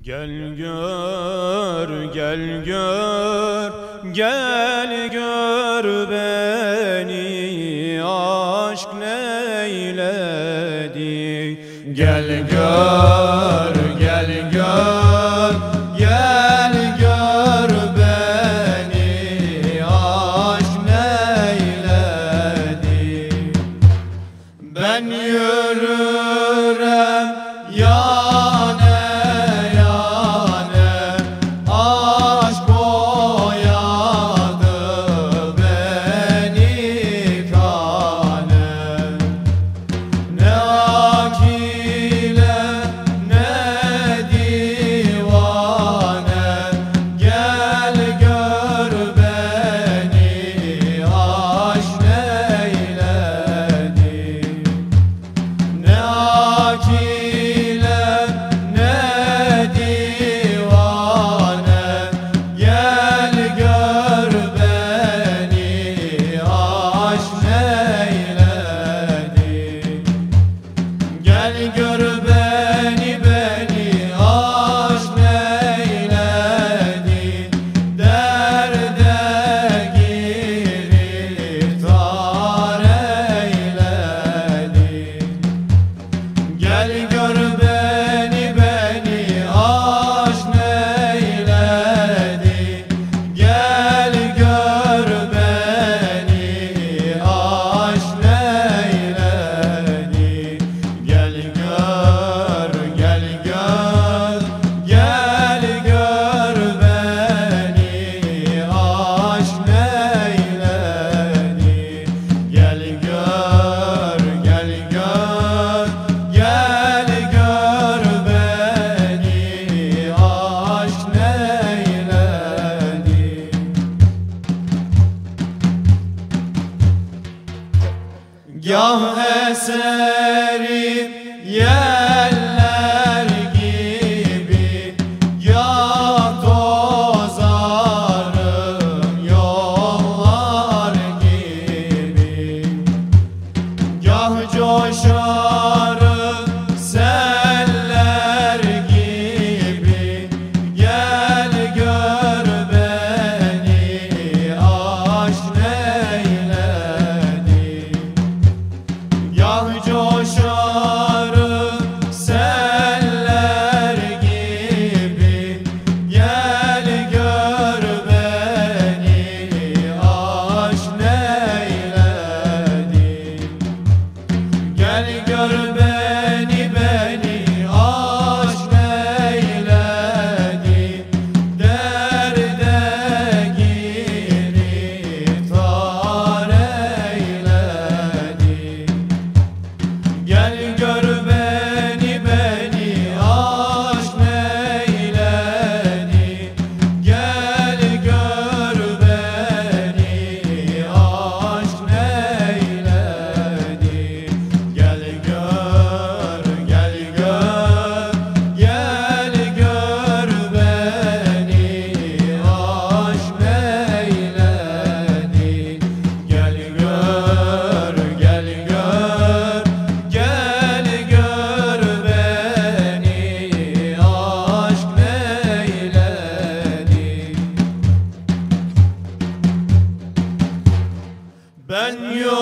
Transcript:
Gel gör, gel gör, gel gör beni. Aşk neyledi? Gel gör. Gah eserim yer Ben yok.